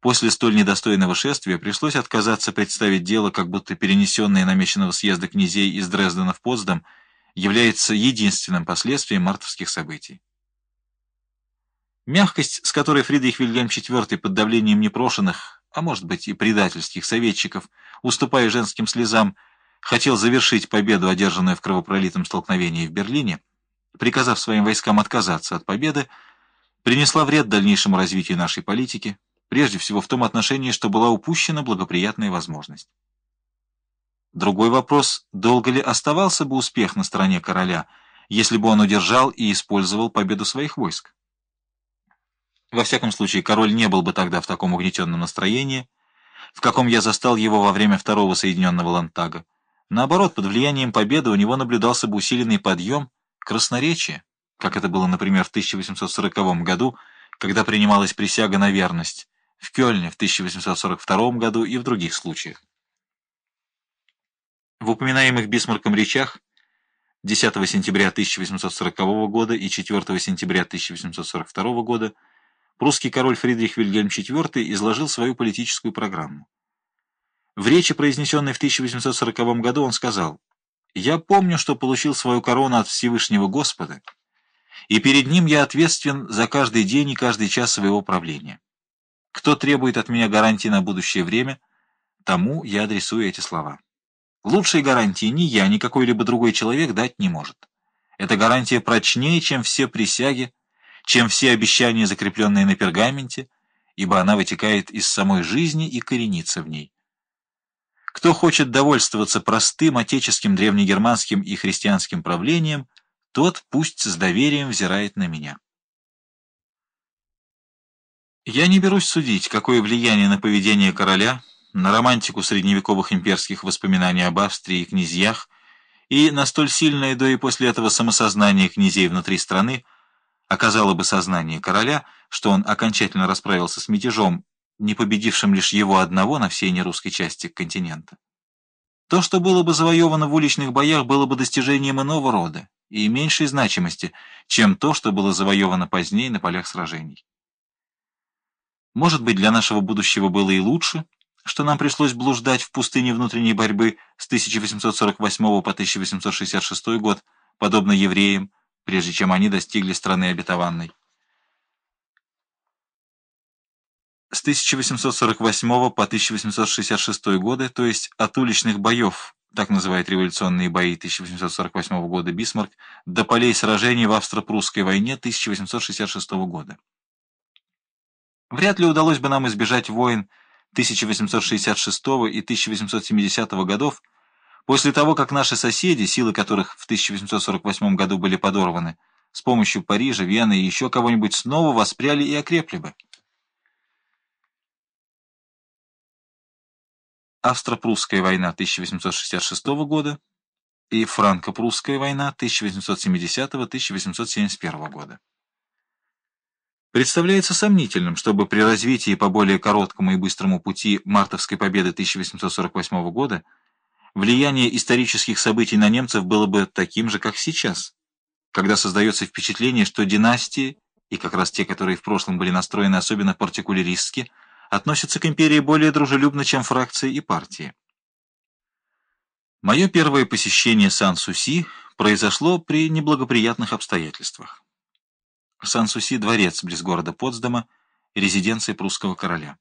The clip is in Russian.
После столь недостойного шествия пришлось отказаться представить дело, как будто перенесенное намеченного съезда князей из Дрездена в Потсдам является единственным последствием мартовских событий. Мягкость, с которой Фридрих Вильгельм IV под давлением непрошенных, а может быть и предательских советчиков, уступая женским слезам, хотел завершить победу, одержанную в кровопролитом столкновении в Берлине, приказав своим войскам отказаться от победы, принесла вред дальнейшему развитию нашей политики, прежде всего в том отношении, что была упущена благоприятная возможность. Другой вопрос, долго ли оставался бы успех на стороне короля, если бы он удержал и использовал победу своих войск? Во всяком случае, король не был бы тогда в таком угнетенном настроении, в каком я застал его во время второго Соединенного Лантага. Наоборот, под влиянием победы у него наблюдался бы усиленный подъем красноречия, как это было, например, в 1840 году, когда принималась присяга на верность, в Кёльне в 1842 году и в других случаях. В упоминаемых Бисмарком речах 10 сентября 1840 года и 4 сентября 1842 года прусский король Фридрих Вильгельм IV изложил свою политическую программу. В речи, произнесенной в 1840 году, он сказал «Я помню, что получил свою корону от Всевышнего Господа, и перед ним я ответственен за каждый день и каждый час своего правления». Кто требует от меня гарантии на будущее время, тому я адресую эти слова. Лучшей гарантии ни я, ни какой-либо другой человек дать не может. Эта гарантия прочнее, чем все присяги, чем все обещания, закрепленные на пергаменте, ибо она вытекает из самой жизни и коренится в ней. Кто хочет довольствоваться простым отеческим древнегерманским и христианским правлением, тот пусть с доверием взирает на меня. Я не берусь судить, какое влияние на поведение короля, на романтику средневековых имперских воспоминаний об Австрии и князьях и на столь сильное до и после этого самосознание князей внутри страны оказало бы сознание короля, что он окончательно расправился с мятежом, не победившим лишь его одного на всей нерусской части континента. То, что было бы завоевано в уличных боях, было бы достижением иного рода и меньшей значимости, чем то, что было завоевано позднее на полях сражений. Может быть, для нашего будущего было и лучше, что нам пришлось блуждать в пустыне внутренней борьбы с 1848 по 1866 год, подобно евреям, прежде чем они достигли страны обетованной. С 1848 по 1866 годы, то есть от уличных боев, так называют революционные бои 1848 года Бисмарк, до полей сражений в Австро-Прусской войне 1866 года. Вряд ли удалось бы нам избежать войн 1866 и 1870 годов, после того, как наши соседи, силы которых в 1848 году были подорваны, с помощью Парижа, Вены и еще кого-нибудь снова воспряли и окрепли бы. Австро-Прусская война 1866 года и Франко-Прусская война 1870-1871 года. Представляется сомнительным, чтобы при развитии по более короткому и быстрому пути мартовской победы 1848 года влияние исторических событий на немцев было бы таким же, как сейчас, когда создается впечатление, что династии, и как раз те, которые в прошлом были настроены особенно партикуляристски, относятся к империи более дружелюбно, чем фракции и партии. Мое первое посещение Сан-Суси произошло при неблагоприятных обстоятельствах. Сан-Суси — дворец близ города Потсдама, резиденция прусского короля.